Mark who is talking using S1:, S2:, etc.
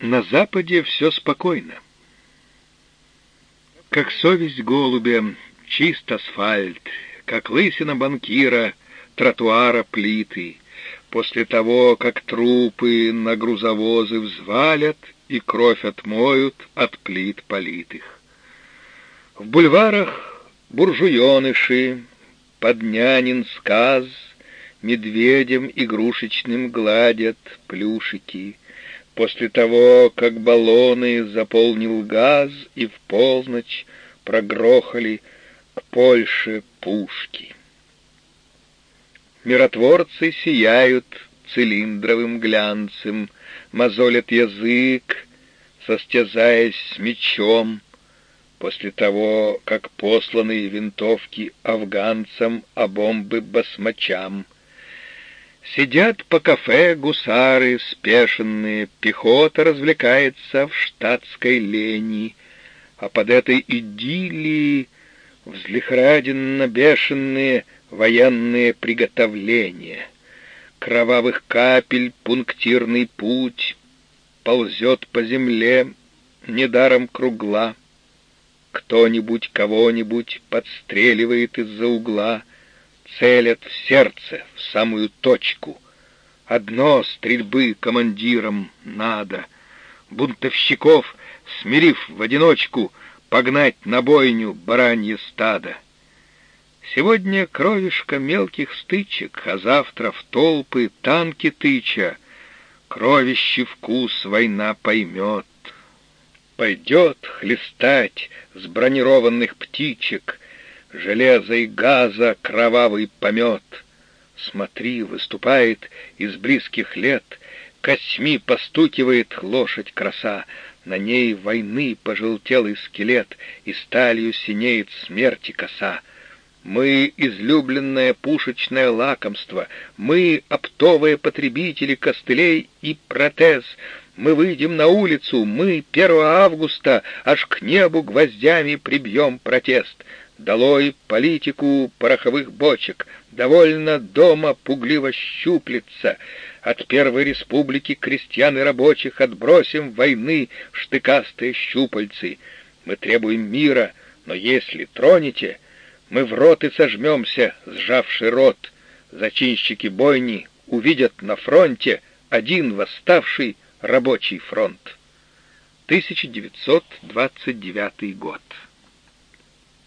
S1: На западе все спокойно. Как совесть голубя, чист асфальт, как лысина банкира, тротуара плиты. После того, как трупы на грузовозы взвалят и кровь отмоют от плит политых. В бульварах буржуеныши, поднянин сказ, медведем игрушечным гладят плюшики — После того, как баллоны заполнил газ и в полночь прогрохали к Польше пушки. Миротворцы сияют цилиндровым глянцем, мозолят язык, состязаясь с мечом, после того, как посланные винтовки афганцам, а бомбы басмачам — Сидят по кафе гусары спешенные, пехота развлекается в штатской лени, а под этой идиллией взлихраденно бешеные военные приготовления. Кровавых капель пунктирный путь ползет по земле недаром кругла. Кто-нибудь кого-нибудь подстреливает из-за угла — целят в сердце, в самую точку. Одно стрельбы командирам надо. Бунтовщиков, смирив в одиночку, погнать на бойню баранье стадо. Сегодня кровишка мелких стычек, а завтра в толпы танки тыча. Кровищий вкус война поймет. Пойдет хлестать с бронированных птичек — железа и газа кровавый помет. Смотри, выступает из близких лет, косьми постукивает лошадь краса, на ней войны пожелтелый скелет, и сталью синеет смерти коса. Мы — излюбленное пушечное лакомство, мы — оптовые потребители костылей и протез, мы выйдем на улицу, мы 1 августа аж к небу гвоздями прибьем протест. Долой политику пороховых бочек, довольно дома пугливо щуплется. От Первой Республики крестьян и рабочих отбросим войны штыкастые щупальцы. Мы требуем мира, но если тронете, мы в рот и сожмемся, сжавший рот. Зачинщики бойни увидят на фронте один восставший рабочий фронт. 1929 год.